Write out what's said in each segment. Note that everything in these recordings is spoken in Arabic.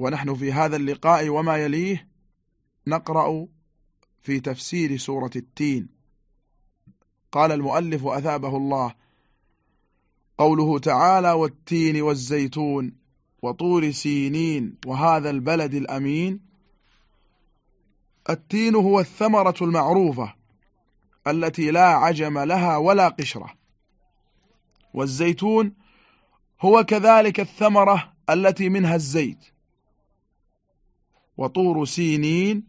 ونحن في هذا اللقاء وما يليه نقرأ في تفسير سورة التين. قال المؤلف أثابه الله قوله تعالى والتين والزيتون وطور سينين وهذا البلد الأمين. التين هو الثمرة المعروفة التي لا عجم لها ولا قشرة. والزيتون هو كذلك الثمرة التي منها الزيت. وطور سينين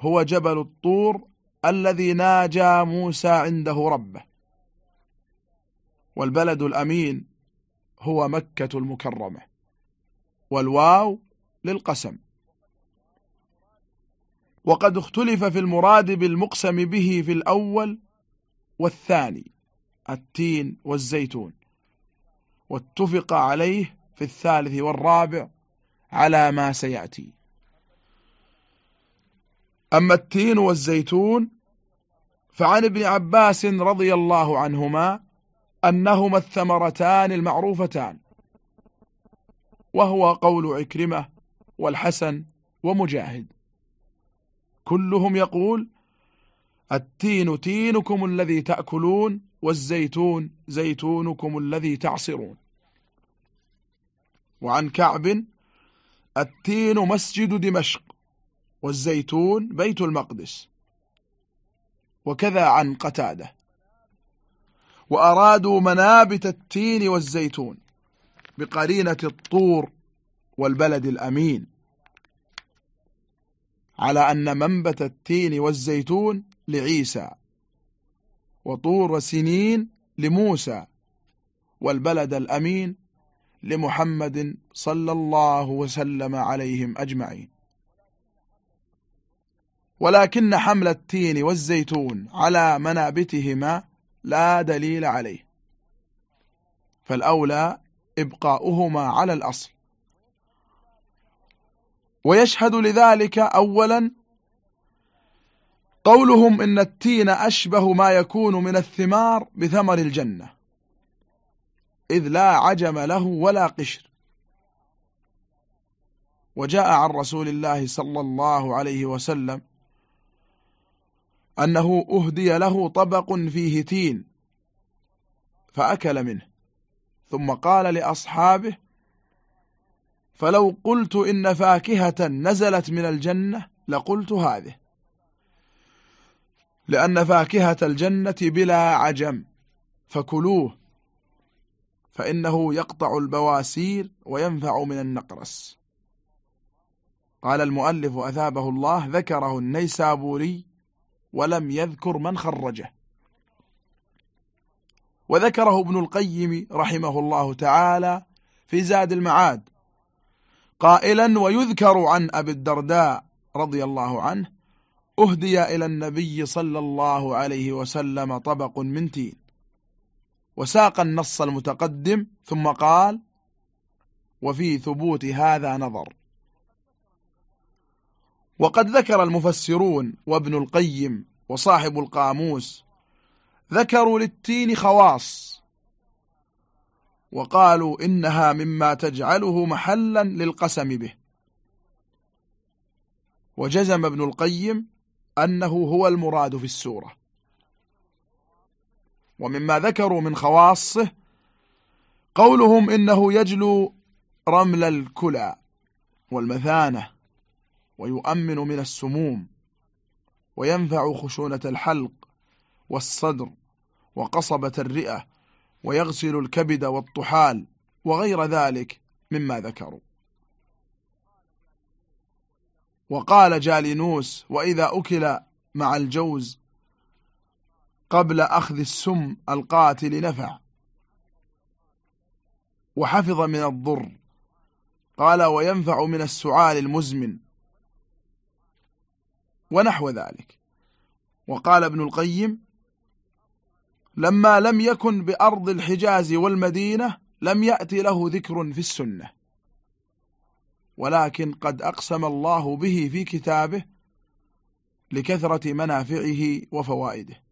هو جبل الطور الذي ناجى موسى عنده ربه. والبلد الأمين هو مكة المكرمة. والواو للقسم. وقد اختلف في المراد بالمقسم به في الأول والثاني التين والزيتون. واتفق عليه في الثالث والرابع على ما سيأتي. أما التين والزيتون فعن ابن عباس رضي الله عنهما أنهما الثمرتان المعروفتان وهو قول عكرمة والحسن ومجاهد. كلهم يقول التين تينكم الذي تأكلون والزيتون زيتونكم الذي تعصرون. وعن كعب التين مسجد دمشق. والزيتون بيت المقدس. وكذا عن قتادة. وأرادوا منابت التين والزيتون بقرينة الطور والبلد الأمين. على أن منبت التين والزيتون لعيسى وطور وسنين لموسى والبلد الأمين لمحمد صلى الله وسلم عليهم أجمعين. ولكن حمل التين والزيتون على منابتهما لا دليل عليه. فالأولى إبقاؤهما على الأصل. ويشهد لذلك أولا قولهم إن التين أشبه ما يكون من الثمار بثمر الجنة إذ لا عجم له ولا قشر. وجاء عن رسول الله صلى الله عليه وسلم أنه أهدي له طبق فيه تين فأكل منه. ثم قال لأصحابه فلو قلت إن فاكهة نزلت من الجنة لقلت هذه. لأن فاكهة الجنة بلا عجم فكلوه فإنه يقطع البواسير وينفع من النقرس. قال المؤلف أثابه الله ذكره النيسابوري ولم يذكر من خرجه. وذكره ابن القيم رحمه الله تعالى في زاد المعاد قائلا ويذكر عن أبي الدرداء رضي الله عنه أهدي إلى النبي صلى الله عليه وسلم طبق من تين وساق النص المتقدم ثم قال وفي ثبوت هذا نظر وقد ذكر المفسرون وابن القيم وصاحب القاموس ذكروا للتين خواص وقالوا إنها مما تجعله محلا للقسم به. وجزم ابن القيم أنه هو المراد في السورة. ومما ذكروا من خواصه قولهم إنه يجلو رمل الكلى والمثانة. ويؤمن من السموم وينفع خشونة الحلق والصدر وقصبة الرئة ويغسل الكبد والطحال وغير ذلك مما ذكروا. وقال جالينوس وإذا أكل مع الجوز قبل أخذ السم القاتل نفع. وحفظ من الضر. قال وينفع من السعال المزمن ونحو ذلك. وقال ابن القيم لما لم يكن بأرض الحجاز والمدينة لم يأتي له ذكر في السنة. ولكن قد أقسم الله به في كتابه لكثرة منافعه وفوائده.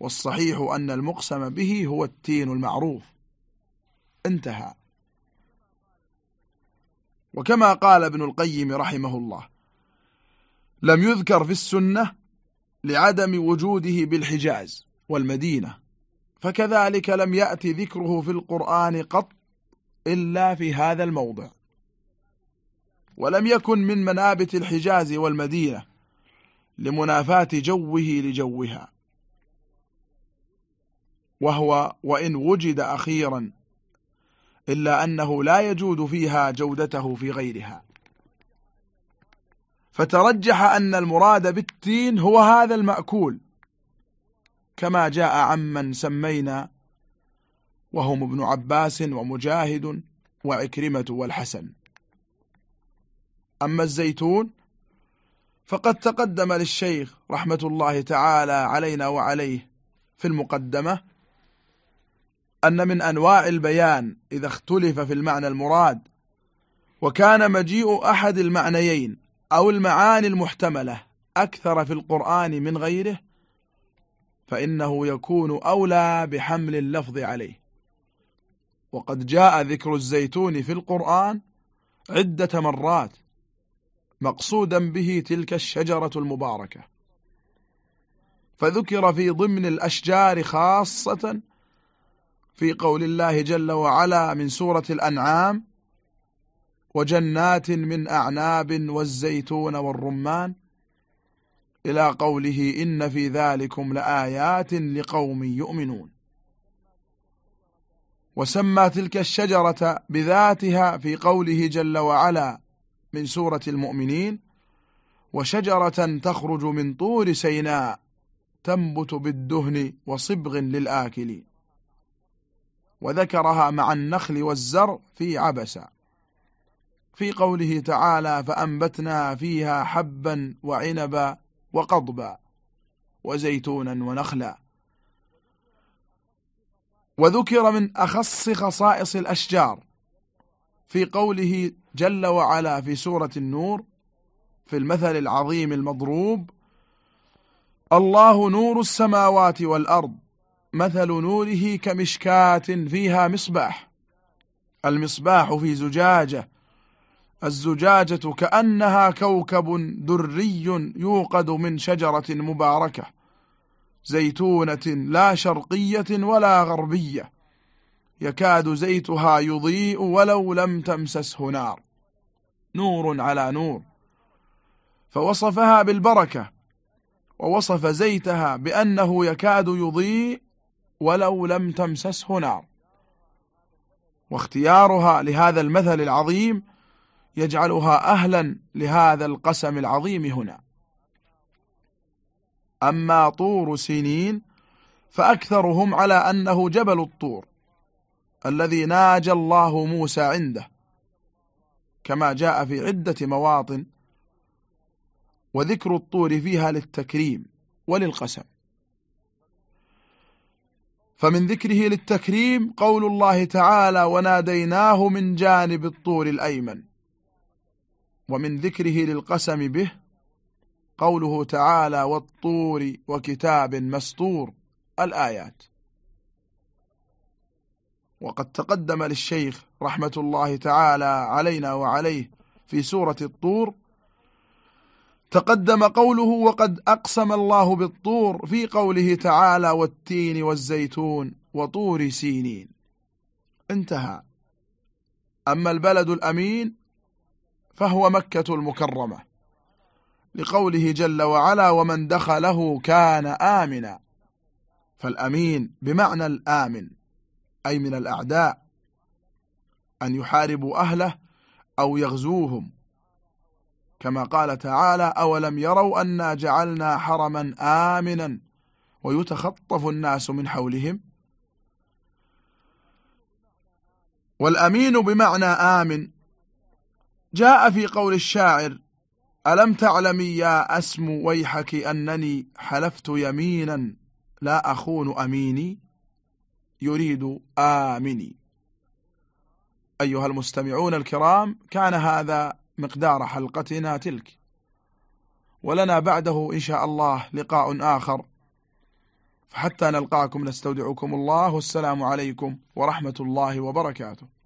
والصحيح أن المقسم به هو التين المعروف. انتهى. وكما قال ابن القيم رحمه الله لم يذكر في السنة لعدم وجوده بالحجاز والمدينة فكذلك لم يأتي ذكره في القرآن قط إلا في هذا الموضع. ولم يكن من منابت الحجاز والمدينة لمنافاة جوه لجوها. وهو وإن وجد أخيرا إلا أنه لا يجود فيها جودته في غيرها. فترجح أن المراد بالتين هو هذا المأكول كما جاء عمن سمينا وهم ابن عباس ومجاهد وعكرمة والحسن. أما الزيتون فقد تقدم للشيخ رحمة الله تعالى علينا وعليه في المقدمة أن من أنواع البيان إذا اختلف في المعنى المراد وكان مجيء أحد المعنيين أو المعاني المحتملة أكثر في القرآن من غيره فإنه يكون أولى بحمل اللفظ عليه. وقد جاء ذكر الزيتون في القرآن عدة مرات مقصودا به تلك الشجرة المباركة. فذكر في ضمن الأشجار خاصة في قول الله جل وعلا من سورة الأنعام وجنات من أعناب والزيتون والرمان إلى قوله إن في ذلكم لآيات لقوم يؤمنون. وسمى تلك الشجرة بذاتها في قوله جل وعلا من سورة المؤمنين وشجرة تخرج من طور سيناء تنبت بالدهن وصبغ للآكلين. وذكرها مع النخل والزر في عبسا في قوله تعالى فأنبتنا فيها حبا وعنبا وقضبا وزيتونا ونخلا. وذكر من أخص خصائص الأشجار في قوله جل وعلا في سورة النور في المثل العظيم المضروب الله نور السماوات والأرض مثل نوره كمشكاة فيها مصباح المصباح في زجاجة الزجاجة كأنها كوكب دري يوقد من شجرة مباركة زيتونة لا شرقية ولا غربية يكاد زيتها يضيء ولو لم تمسسه نار. نور على نور. فوصفها بالبركة ووصف زيتها بأنه يكاد يضيء ولو لم تمسسه نار. واختيارها لهذا المثل العظيم يجعلها أهلا لهذا القسم العظيم هنا. أما طور سنين فأكثرهم على أنه جبل الطور الذي ناجى الله موسى عنده كما جاء في عدة مواطن وذكر الطور فيها للتكريم وللقسم. فمن ذكره للتكريم قول الله تعالى وناديناه من جانب الطور الأيمن ومن ذكره للقسم به قوله تعالى والطور وكتاب مسطور الآيات. وقد تقدم للشيخ رحمة الله تعالى علينا وعليه في سورة الطور تقدم قوله وقد أقسم الله بالطور في قوله تعالى والتين والزيتون وطور سينين. انتهى. أما البلد الأمين فهو مكة المكرمة. لقوله جل وعلا ومن دخله كان آمنا. فالأمين بمعنى الآمن أي من الأعداء أن يحاربوا أهله أو يغزوهم. كما قال تعالى أولم يروا أنا جعلنا حرما آمنا ويتخطف الناس من حولهم؟ والأمين بمعنى آمن جاء في قول الشاعر ألم تعلمي يا أسم ويحك أنني حلفت يمينا لا أخون أميني؟ يريد آمني. أيها المستمعون الكرام كان هذا مقدار حلقتنا تلك. ولنا بعده إن شاء الله لقاء آخر. فحتى نلقاكم نستودعكم الله. والسلام عليكم ورحمة الله وبركاته.